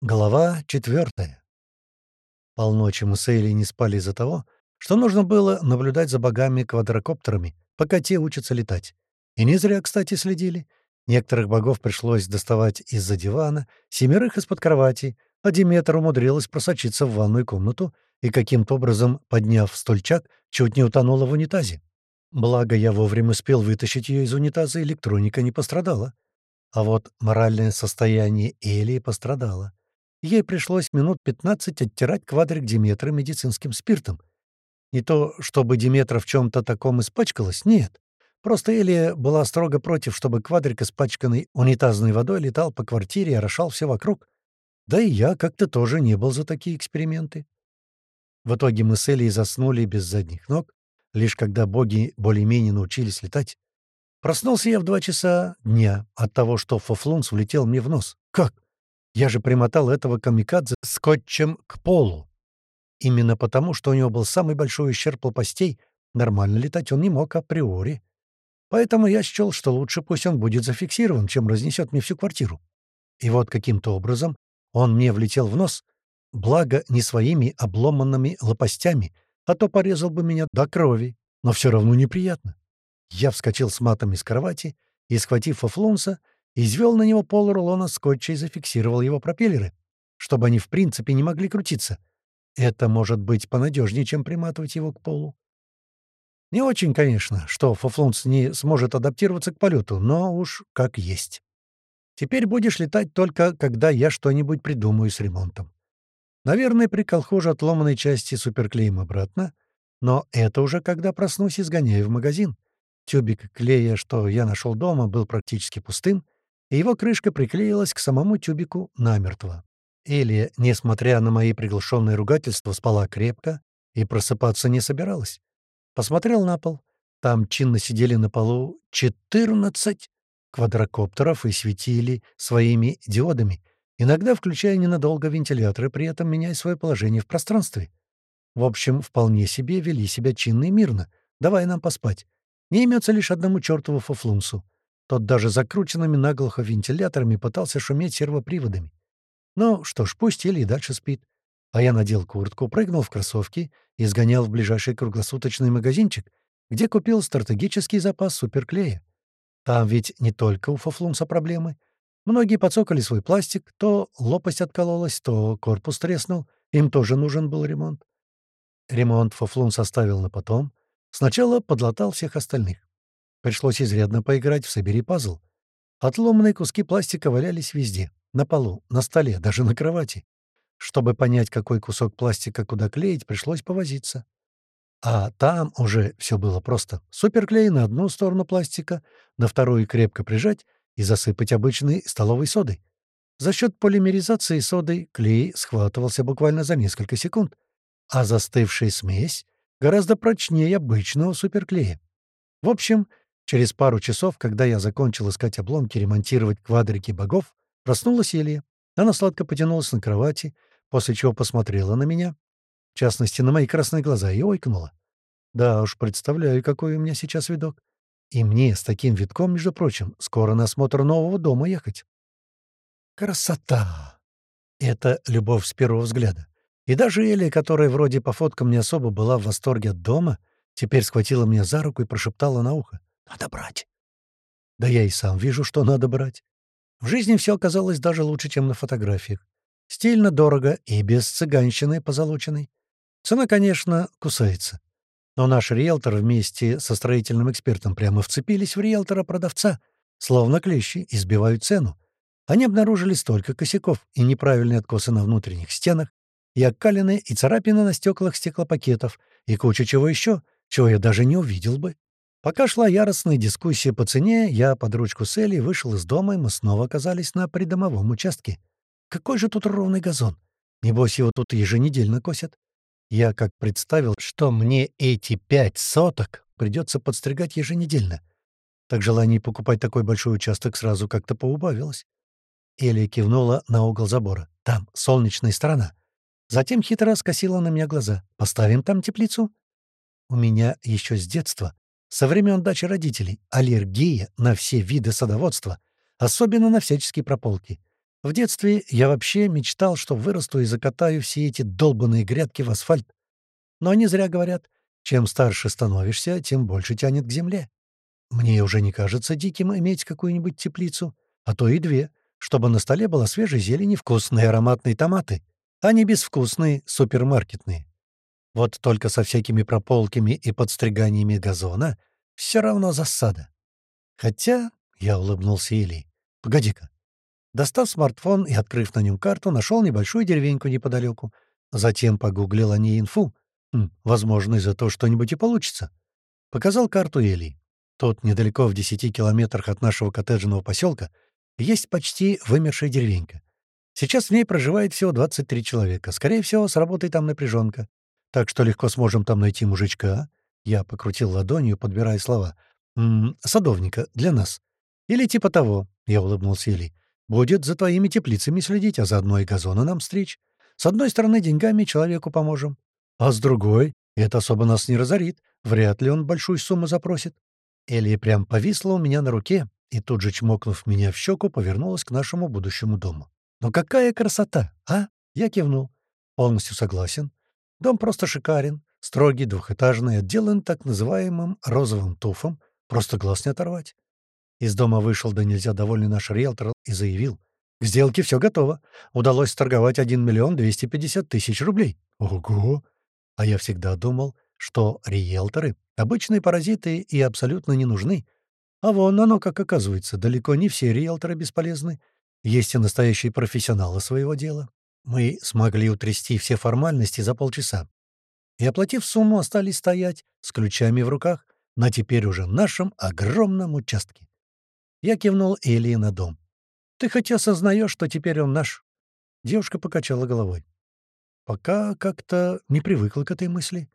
Глава четвертая. Полночи мы с Эйлей не спали из-за того, что нужно было наблюдать за богами-квадрокоптерами, пока те учатся летать. И не зря, кстати, следили. Некоторых богов пришлось доставать из-за дивана, семерых из-под кровати, а Диметр умудрилась просочиться в ванную комнату и каким-то образом, подняв стульчак, чуть не утонула в унитазе. Благо, я вовремя успел вытащить ее из унитаза, электроника не пострадала. А вот моральное состояние Элии пострадало. Ей пришлось минут 15 оттирать квадрик Диметра медицинским спиртом. Не то, чтобы Диметра в чем-то таком испачкалась, нет. Просто Элия была строго против, чтобы квадрик, испачканный унитазной водой, летал по квартире и орошал все вокруг. Да и я как-то тоже не был за такие эксперименты. В итоге мы с Элией заснули без задних ног, лишь когда боги более-менее научились летать. Проснулся я в два часа дня от того, что Фофлунс влетел мне в нос. Как? Я же примотал этого камикадзе скотчем к полу. Именно потому, что у него был самый большой ущерб лопастей, нормально летать он не мог априори. Поэтому я счел, что лучше пусть он будет зафиксирован, чем разнесет мне всю квартиру. И вот каким-то образом он мне влетел в нос, благо не своими обломанными лопастями, а то порезал бы меня до крови, но все равно неприятно. Я вскочил с матом из кровати и, схватив Фафлунса, извел на него пол рулона скотча и зафиксировал его пропеллеры, чтобы они в принципе не могли крутиться. Это может быть понадежнее, чем приматывать его к полу. Не очень, конечно, что Фофлунс не сможет адаптироваться к полету, но уж как есть. Теперь будешь летать только, когда я что-нибудь придумаю с ремонтом. Наверное, при колхоже отломанной части суперклеим обратно, но это уже когда проснусь и сгоняю в магазин. Тюбик клея, что я нашел дома, был практически пустым, и его крышка приклеилась к самому тюбику намертво. Элия, несмотря на мои приглушенные ругательства, спала крепко и просыпаться не собиралась. Посмотрел на пол. Там чинно сидели на полу 14 квадрокоптеров и светили своими диодами, иногда включая ненадолго вентиляторы, при этом меняя свое положение в пространстве. В общем, вполне себе вели себя чинно и мирно, давай нам поспать. Не имется лишь одному чертову фуфлунсу. Тот даже закрученными наглухо вентиляторами пытался шуметь сервоприводами. Ну что ж, пусть или и дальше спит. А я надел куртку, прыгнул в кроссовки и сгонял в ближайший круглосуточный магазинчик, где купил стратегический запас суперклея. Там ведь не только у Фофлунса проблемы. Многие подсокали свой пластик, то лопасть откололась, то корпус треснул. Им тоже нужен был ремонт. Ремонт Фофлунс оставил на потом. Сначала подлатал всех остальных. Пришлось изрядно поиграть в «Собери пазл». Отломанные куски пластика валялись везде. На полу, на столе, даже на кровати. Чтобы понять, какой кусок пластика куда клеить, пришлось повозиться. А там уже все было просто. Суперклей на одну сторону пластика, на вторую крепко прижать и засыпать обычной столовой содой. За счет полимеризации соды клей схватывался буквально за несколько секунд, а застывшая смесь гораздо прочнее обычного суперклея. В общем, Через пару часов, когда я закончил искать обломки, ремонтировать квадрики богов, проснулась Илья. Она сладко потянулась на кровати, после чего посмотрела на меня, в частности, на мои красные глаза, и ойкнула. Да уж, представляю, какой у меня сейчас видок. И мне с таким видком, между прочим, скоро на осмотр нового дома ехать. Красота! Это любовь с первого взгляда. И даже Элия, которая вроде по фоткам не особо была в восторге от дома, теперь схватила меня за руку и прошептала на ухо. Надо брать. Да я и сам вижу, что надо брать. В жизни все оказалось даже лучше, чем на фотографиях. Стильно, дорого и без цыганщины позолоченной. Цена, конечно, кусается. Но наш риэлтор вместе со строительным экспертом прямо вцепились в риэлтора-продавца, словно клещи, избивают цену. Они обнаружили столько косяков и неправильные откосы на внутренних стенах, и окалины, и царапины на стеклах стеклопакетов, и куча чего еще, чего я даже не увидел бы. Пока шла яростная дискуссия по цене, я под ручку с Элли вышел из дома, и мы снова оказались на придомовом участке. Какой же тут ровный газон? Небось, его тут еженедельно косят. Я как представил, что мне эти пять соток придется подстригать еженедельно. Так желание покупать такой большой участок сразу как-то поубавилось. Элли кивнула на угол забора. «Там солнечная сторона». Затем хитро скосила на меня глаза. «Поставим там теплицу?» У меня еще с детства со времен дачи родителей аллергия на все виды садоводства, особенно на всяческие прополки. В детстве я вообще мечтал, что вырасту и закатаю все эти долбанные грядки в асфальт. Но они зря говорят. Чем старше становишься, тем больше тянет к земле. Мне уже не кажется диким иметь какую-нибудь теплицу, а то и две, чтобы на столе была свежей зелени вкусные ароматные томаты, а не безвкусные супермаркетные. Вот только со всякими прополками и подстриганиями газона все равно засада. Хотя, — я улыбнулся Или, — погоди-ка. Достав смартфон и открыв на нем карту, нашел небольшую деревеньку неподалеку. Затем погуглил о ней инфу. Хм, возможно, из-за того что-нибудь и получится. Показал карту Эли. Тут, недалеко в десяти километрах от нашего коттеджного поселка, есть почти вымершая деревенька. Сейчас в ней проживает всего 23 человека. Скорее всего, сработает там напряженка. Так что легко сможем там найти мужичка. Я покрутил ладонью, подбирая слова. «М -м, «Садовника. Для нас. Или типа того», — я улыбнулся Или. «Будет за твоими теплицами следить, а заодно и газоны нам стричь. С одной стороны, деньгами человеку поможем. А с другой, это особо нас не разорит. Вряд ли он большую сумму запросит». Элли прям повисла у меня на руке и тут же, чмокнув меня в щеку, повернулась к нашему будущему дому. «Ну какая красота, а?» Я кивнул. «Полностью согласен. Дом просто шикарен. Строгий, двухэтажный, отделан так называемым розовым туфом. Просто глаз не оторвать». Из дома вышел да нельзя довольный наш риэлтор и заявил. «К сделке все готово. Удалось торговать 1 миллион 250 тысяч рублей». «Ого!» А я всегда думал, что риэлторы — обычные паразиты и абсолютно не нужны. А вон оно, как оказывается, далеко не все риэлторы бесполезны. Есть и настоящие профессионалы своего дела. Мы смогли утрясти все формальности за полчаса. И, оплатив сумму, остались стоять с ключами в руках на теперь уже нашем огромном участке. Я кивнул Элии на дом. «Ты хоть осознаешь, что теперь он наш?» Девушка покачала головой. Пока как-то не привыкла к этой мысли.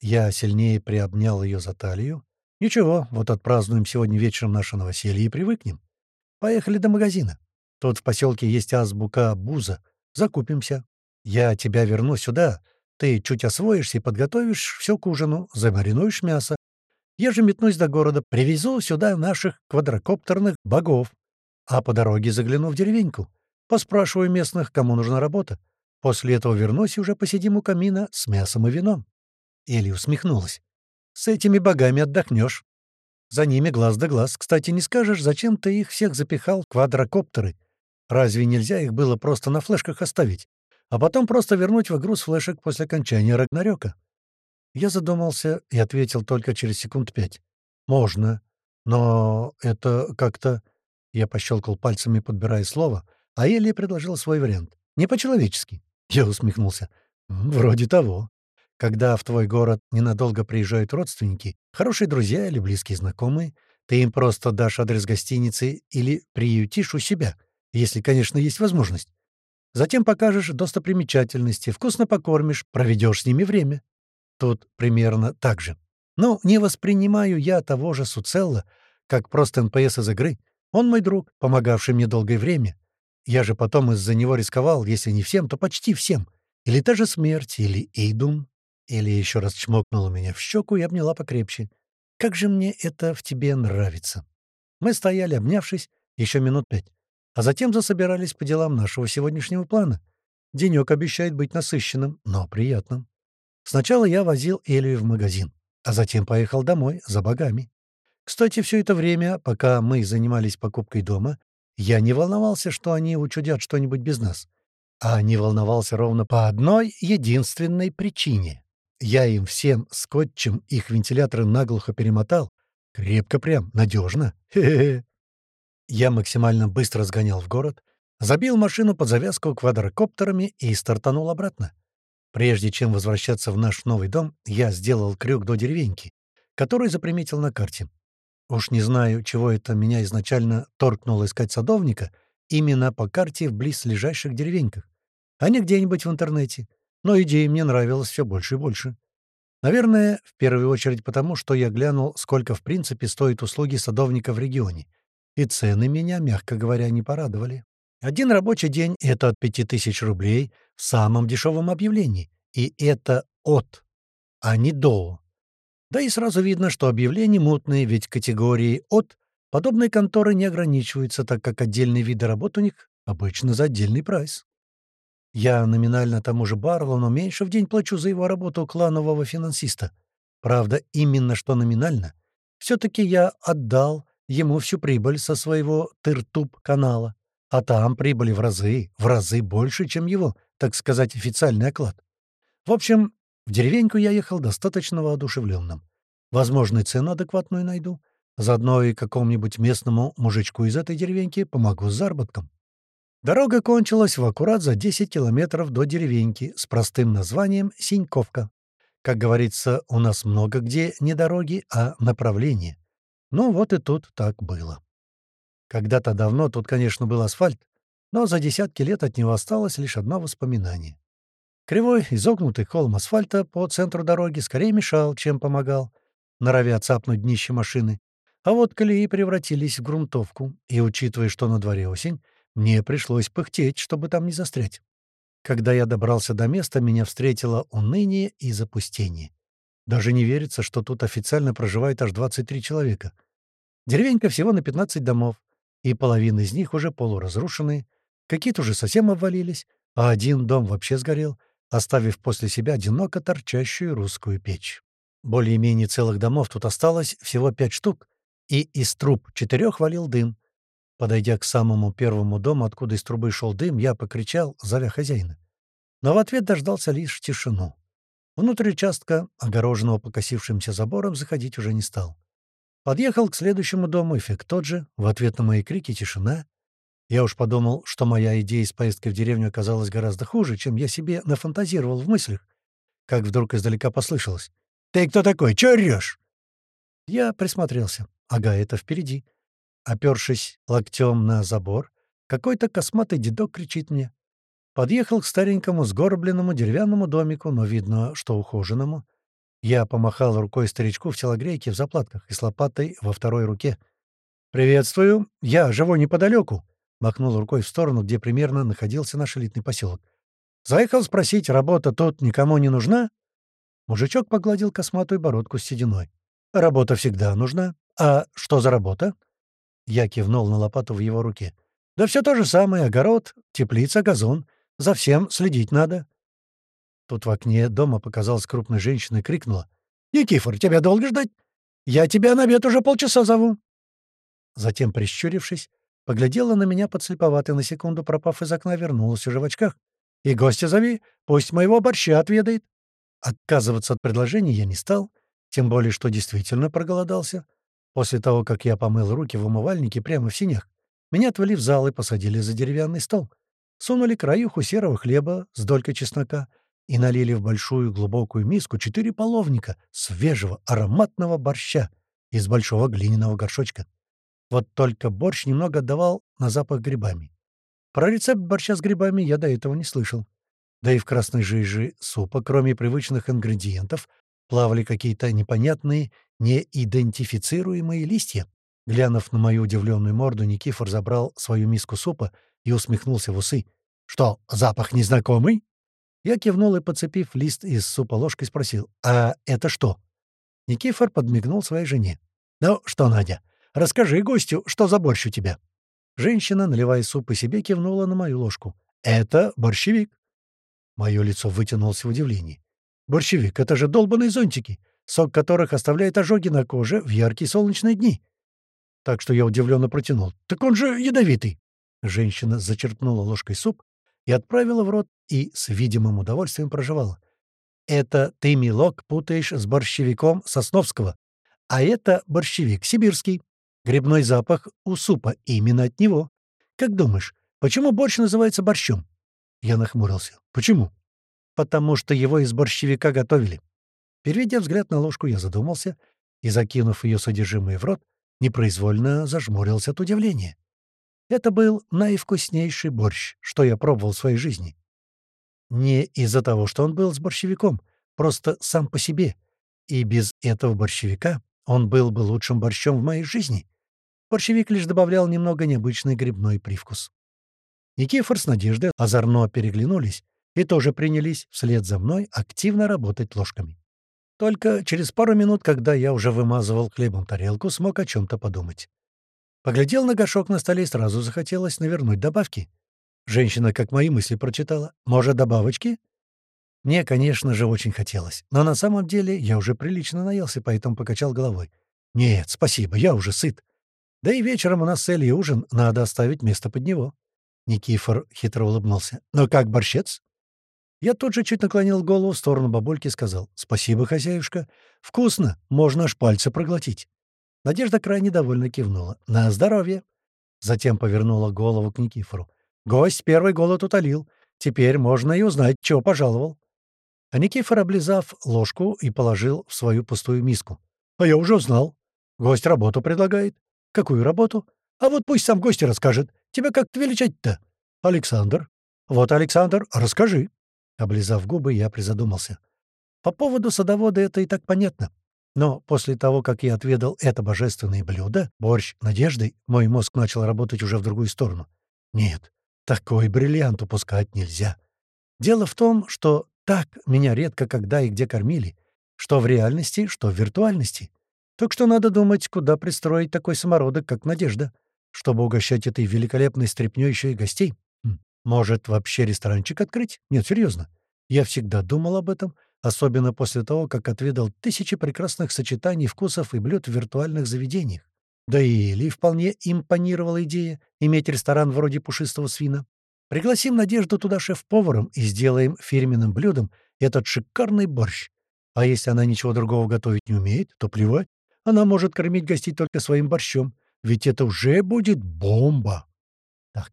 Я сильнее приобнял ее за талию. «Ничего, вот отпразднуем сегодня вечером наше новоселье и привыкнем. Поехали до магазина. Тут в поселке есть азбука Буза. Закупимся. Я тебя верну сюда. Ты чуть освоишься и подготовишь все к ужину, замаринуешь мясо. Я же метнусь до города, привезу сюда наших квадрокоптерных богов. А по дороге загляну в деревеньку. Поспрашиваю местных, кому нужна работа. После этого вернусь и уже посидим у камина с мясом и вином». Элли усмехнулась. «С этими богами отдохнешь. За ними глаз да глаз. Кстати, не скажешь, зачем ты их всех запихал в квадрокоптеры? Разве нельзя их было просто на флешках оставить, а потом просто вернуть в игру с флешек после окончания Рагнарёка? Я задумался и ответил только через секунд пять. «Можно. Но это как-то...» Я пощелкал пальцами, подбирая слово, а Элли предложил свой вариант. «Не по-человечески». Я усмехнулся. «Вроде того. Когда в твой город ненадолго приезжают родственники, хорошие друзья или близкие знакомые, ты им просто дашь адрес гостиницы или приютишь у себя, если, конечно, есть возможность. Затем покажешь достопримечательности, вкусно покормишь, проведешь с ними время. Тут примерно так же. Ну, не воспринимаю я того же Суцелла, как просто НПС из игры. Он мой друг, помогавший мне долгое время. Я же потом из-за него рисковал, если не всем, то почти всем. Или та же смерть, или Эйдун. Или еще раз чмокнула меня в щеку и обняла покрепче. «Как же мне это в тебе нравится!» Мы стояли, обнявшись, еще минут пять, а затем засобирались по делам нашего сегодняшнего плана. Денек обещает быть насыщенным, но приятным. Сначала я возил Элию в магазин, а затем поехал домой за богами. Кстати, все это время, пока мы занимались покупкой дома, я не волновался, что они учудят что-нибудь без нас. А не волновался ровно по одной единственной причине. Я им всем скотчем их вентиляторы наглухо перемотал. Крепко прям, надежно. Хе-хе. Я максимально быстро сгонял в город, забил машину под завязку квадрокоптерами и стартанул обратно. Прежде чем возвращаться в наш новый дом, я сделал крюк до деревеньки, который заприметил на карте. Уж не знаю, чего это меня изначально торкнуло искать садовника именно по карте в близлежащих деревеньках, а не где-нибудь в интернете но идея мне нравилась все больше и больше. Наверное, в первую очередь потому, что я глянул, сколько в принципе стоят услуги садовника в регионе. И цены меня, мягко говоря, не порадовали. Один рабочий день — это от 5000 рублей в самом дешевом объявлении. И это от, а не до. Да и сразу видно, что объявления мутные, ведь категории «от» подобные конторы не ограничиваются, так как отдельные виды работ у них Обычно за отдельный прайс. Я номинально тому же Барлону меньше в день плачу за его работу кланового финансиста. Правда, именно что номинально. Все-таки я отдал ему всю прибыль со своего Тыртуб-канала. А там прибыли в разы, в разы больше, чем его, так сказать, официальный оклад. В общем, в деревеньку я ехал достаточно воодушевленным. Возможно, цену адекватную найду. Заодно и какому-нибудь местному мужичку из этой деревеньки помогу с заработком. Дорога кончилась в аккурат за 10 километров до деревеньки с простым названием Синьковка. Как говорится, у нас много где не дороги, а направления. Ну вот и тут так было. Когда-то давно тут, конечно, был асфальт, но за десятки лет от него осталось лишь одно воспоминание. Кривой, изогнутый холм асфальта по центру дороги скорее мешал, чем помогал, норовя цапнуть днище машины. А вот колеи превратились в грунтовку, и, учитывая, что на дворе осень, мне пришлось пыхтеть, чтобы там не застрять. Когда я добрался до места, меня встретило уныние и запустение. Даже не верится, что тут официально проживает аж 23 человека. Деревенька всего на 15 домов, и половина из них уже полуразрушенные, какие-то уже совсем обвалились, а один дом вообще сгорел, оставив после себя одиноко торчащую русскую печь. Более-менее целых домов тут осталось всего пять штук, и из труб четырех валил дым. Подойдя к самому первому дому, откуда из трубы шел дым, я покричал, зовя хозяина. Но в ответ дождался лишь тишину. Внутрь участка, огороженного покосившимся забором, заходить уже не стал. Подъехал к следующему дому, эффект тот же, в ответ на мои крики тишина. Я уж подумал, что моя идея с поездкой в деревню оказалась гораздо хуже, чем я себе нафантазировал в мыслях. Как вдруг издалека послышалось. «Ты кто такой? Чё орёшь?» Я присмотрелся. Ага, это впереди. Опершись локтем на забор, какой-то косматый дедок кричит мне. Подъехал к старенькому сгорбленному деревянному домику, но видно, что ухоженному. Я помахал рукой старичку в телогрейке в заплатках и с лопатой во второй руке. «Приветствую! Я живу неподалеку!» — махнул рукой в сторону, где примерно находился наш элитный поселок. «Заехал спросить, работа тут никому не нужна?» Мужичок погладил косматую бородку с сединой. «Работа всегда нужна. А что за работа?» Я кивнул на лопату в его руке. «Да все то же самое. Огород, теплица, газон. За всем следить надо». Тут в окне дома показалась крупная женщина и крикнула. «Никифор, тебя долго ждать? Я тебя на обед уже полчаса зову». Затем, прищурившись, поглядела на меня подслеповато на секунду, пропав из окна, вернулась уже в очках. «И гостя зови, пусть моего борща отведает». Отказываться от предложения я не стал, тем более, что действительно проголодался. После того, как я помыл руки в умывальнике прямо в синях, меня отвели в зал и посадили за деревянный стол. Сунули краюху серого хлеба с долькой чеснока и налили в большую глубокую миску четыре половника свежего ароматного борща из большого глиняного горшочка. Вот только борщ немного отдавал на запах грибами. Про рецепт борща с грибами я до этого не слышал. Да и в красной жиже супа, кроме привычных ингредиентов, плавали какие-то непонятные неидентифицируемые листья. Глянув на мою удивленную морду, Никифор забрал свою миску супа и усмехнулся в усы. «Что, запах незнакомый?» Я кивнул и, подцепив лист из супа ложкой, спросил, «А это что?» Никифор подмигнул своей жене. «Ну что, Надя, расскажи гостю, что за борщ у тебя?» Женщина, наливая суп и себе, кивнула на мою ложку. «Это борщевик». Мое лицо вытянулось в удивлении. «Борщевик — это же долбаные зонтики сок которых оставляет ожоги на коже в яркие солнечные дни. Так что я удивленно протянул. «Так он же ядовитый!» Женщина зачерпнула ложкой суп и отправила в рот и с видимым удовольствием проживала. «Это ты, милок, путаешь с борщевиком Сосновского, а это борщевик сибирский. Грибной запах у супа именно от него. Как думаешь, почему борщ называется борщом?» Я нахмурился. «Почему?» «Потому что его из борщевика готовили. Переведя взгляд на ложку, я задумался и, закинув ее содержимое в рот, непроизвольно зажмурился от удивления. Это был наивкуснейший борщ, что я пробовал в своей жизни. Не из-за того, что он был с борщевиком, просто сам по себе. И без этого борщевика он был бы лучшим борщом в моей жизни. Борщевик лишь добавлял немного необычный грибной привкус. Никифор с Надеждой озорно переглянулись и тоже принялись вслед за мной активно работать ложками. Только через пару минут, когда я уже вымазывал хлебом тарелку, смог о чем-то подумать. Поглядел на горшок на столе и сразу захотелось навернуть добавки. Женщина как мои мысли прочитала. «Может, добавочки?» Мне, конечно же, очень хотелось. Но на самом деле я уже прилично наелся, поэтому покачал головой. «Нет, спасибо, я уже сыт. Да и вечером у нас с Эльей ужин, надо оставить место под него». Никифор хитро улыбнулся. «Но как борщец?» Я тут же чуть наклонил голову в сторону бабульки и сказал. «Спасибо, хозяюшка. Вкусно, можно аж пальцы проглотить». Надежда крайне довольно кивнула. «На здоровье!» Затем повернула голову к Никифору. «Гость первый голод утолил. Теперь можно и узнать, чего пожаловал». А Никифор, облизав ложку, и положил в свою пустую миску. «А я уже узнал. Гость работу предлагает». «Какую работу?» «А вот пусть сам гость расскажет. Тебя как-то величать-то?» «Александр». «Вот, Александр, расскажи». Облизав губы, я призадумался. По поводу садовода это и так понятно. Но после того, как я отведал это божественное блюдо, борщ надеждой, мой мозг начал работать уже в другую сторону. Нет, такой бриллиант упускать нельзя. Дело в том, что так меня редко когда и где кормили. Что в реальности, что в виртуальности. Так что надо думать, куда пристроить такой самородок, как Надежда, чтобы угощать этой великолепной стряпнёй еще и гостей. Может, вообще ресторанчик открыть? Нет, серьезно. Я всегда думал об этом, особенно после того, как отведал тысячи прекрасных сочетаний вкусов и блюд в виртуальных заведениях. Да и Ли вполне импонировала идея иметь ресторан вроде пушистого свина. Пригласим Надежду туда шеф-поваром и сделаем фирменным блюдом этот шикарный борщ. А если она ничего другого готовить не умеет, то плевать. Она может кормить гостей только своим борщом, ведь это уже будет бомба. Так,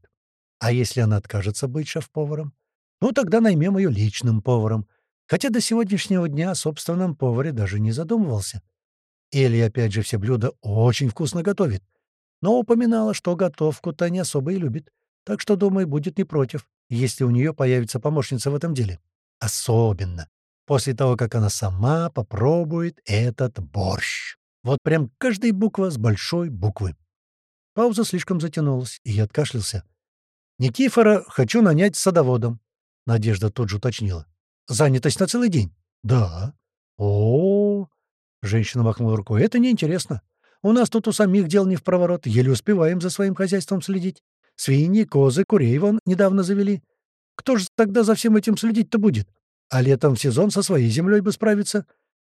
а если она откажется быть шеф-поваром? Ну, тогда наймем ее личным поваром, хотя до сегодняшнего дня о собственном поваре даже не задумывался. Элли, опять же, все блюда очень вкусно готовит, но упоминала, что готовку-то не особо и любит, так что, думаю, будет не против, если у нее появится помощница в этом деле. Особенно после того, как она сама попробует этот борщ. Вот прям каждая буква с большой буквы. Пауза слишком затянулась, и я откашлялся. «Никифора хочу нанять садоводом», — Надежда тут же уточнила. Занятость на целый день? Да. О, -о, -о, женщина махнула рукой. Это неинтересно. У нас тут у самих дел не в проворот, еле успеваем за своим хозяйством следить. Свиньи, козы, курей вон недавно завели. Кто же тогда за всем этим следить-то будет? А летом в сезон со своей землей бы справиться.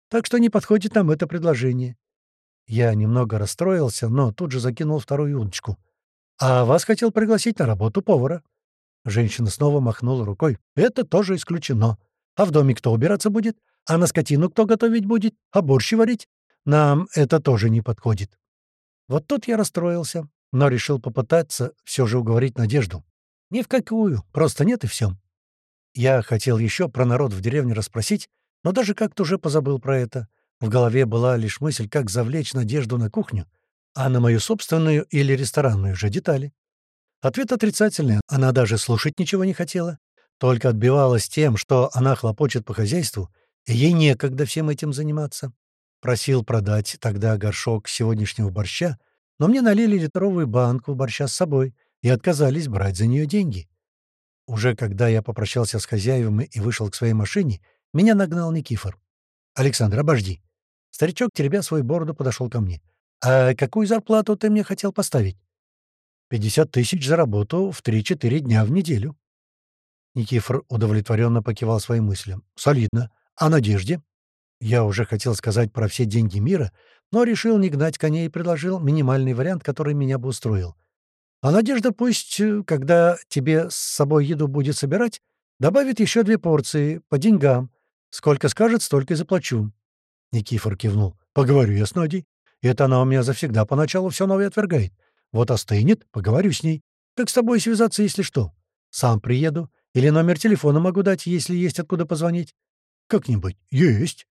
Так что не подходит нам это предложение. Я немного расстроился, но тут же закинул вторую удочку. А вас хотел пригласить на работу повара. Женщина снова махнула рукой. Это тоже исключено. А в доме кто убираться будет? А на скотину кто готовить будет? А борщи варить? Нам это тоже не подходит. Вот тут я расстроился, но решил попытаться все же уговорить Надежду. Ни в какую, просто нет и все. Я хотел еще про народ в деревне расспросить, но даже как-то уже позабыл про это. В голове была лишь мысль, как завлечь Надежду на кухню, а на мою собственную или ресторанную же детали. Ответ отрицательный, она даже слушать ничего не хотела. Только отбивалась тем, что она хлопочет по хозяйству, и ей некогда всем этим заниматься. Просил продать тогда горшок сегодняшнего борща, но мне налили литровую банку борща с собой и отказались брать за нее деньги. Уже когда я попрощался с хозяевами и вышел к своей машине, меня нагнал Никифор. «Александр, обожди». Старичок, теребя свою бороду, подошел ко мне. «А какую зарплату ты мне хотел поставить?» «Пятьдесят тысяч за работу в три-четыре дня в неделю». Никифор удовлетворенно покивал своим мыслям. «Солидно. А Надежде?» Я уже хотел сказать про все деньги мира, но решил не гнать коней и предложил минимальный вариант, который меня бы устроил. «А Надежда пусть, э, когда тебе с собой еду будет собирать, добавит еще две порции, по деньгам. Сколько скажет, столько и заплачу». Никифор кивнул. «Поговорю я с Надей. Это она у меня завсегда поначалу все новое отвергает. Вот остынет, поговорю с ней. Как с тобой связаться, если что? Сам приеду. Или номер телефона могу дать, если есть откуда позвонить?» «Как-нибудь. Есть».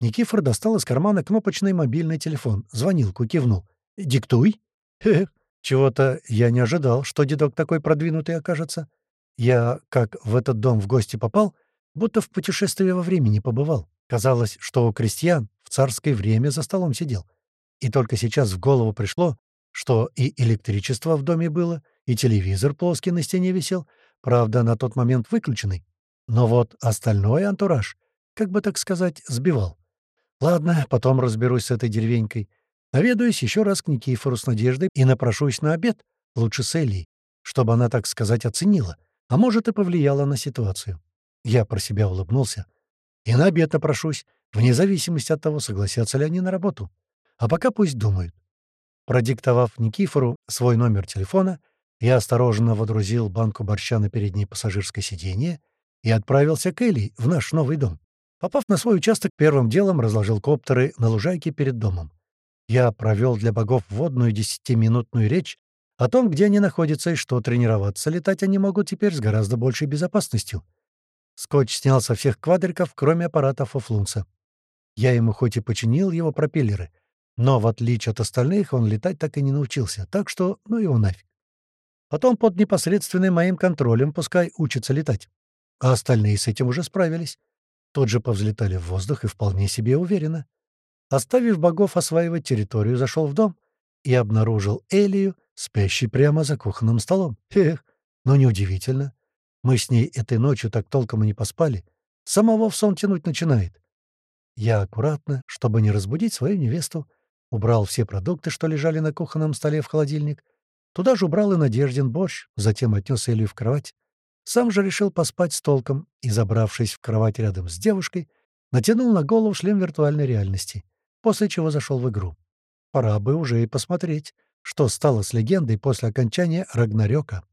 Никифор достал из кармана кнопочный мобильный телефон. Звонилку кивнул. «Диктуй». «Эх, чего-то я не ожидал, что дедок такой продвинутый окажется. Я, как в этот дом в гости попал, будто в путешествии во времени побывал. Казалось, что у крестьян в царское время за столом сидел. И только сейчас в голову пришло, что и электричество в доме было, и телевизор плоский на стене висел, правда, на тот момент выключенный. Но вот остальной антураж, как бы так сказать, сбивал. Ладно, потом разберусь с этой деревенькой. Наведаюсь еще раз к Никифору с Надеждой и напрошусь на обед, лучше с Элей, чтобы она, так сказать, оценила, а может и повлияла на ситуацию. Я про себя улыбнулся. И на обед опрошусь, вне зависимости от того, согласятся ли они на работу. А пока пусть думают. Продиктовав Никифору свой номер телефона, я осторожно водрузил банку борща на переднее пассажирское сиденье и отправился к Элли в наш новый дом. Попав на свой участок, первым делом разложил коптеры на лужайке перед домом. Я провел для богов водную десятиминутную речь о том, где они находятся и что тренироваться летать они могут теперь с гораздо большей безопасностью. Скотч снял со всех квадриков, кроме аппаратов Флунца. Я ему хоть и починил его пропеллеры, но, в отличие от остальных, он летать так и не научился, так что ну его нафиг. Потом под непосредственным моим контролем пускай учится летать. А остальные с этим уже справились. Тут же повзлетали в воздух и вполне себе уверенно. Оставив богов осваивать территорию, зашел в дом и обнаружил Элию, спящей прямо за кухонным столом. Эх, но неудивительно. Мы с ней этой ночью так толком и не поспали. Самого в сон тянуть начинает. Я аккуратно, чтобы не разбудить свою невесту, убрал все продукты, что лежали на кухонном столе в холодильник, Туда же убрал и Надеждин борщ, затем отнес Илью в кровать. Сам же решил поспать с толком и, забравшись в кровать рядом с девушкой, натянул на голову шлем виртуальной реальности, после чего зашел в игру. Пора бы уже и посмотреть, что стало с легендой после окончания Рагнарёка.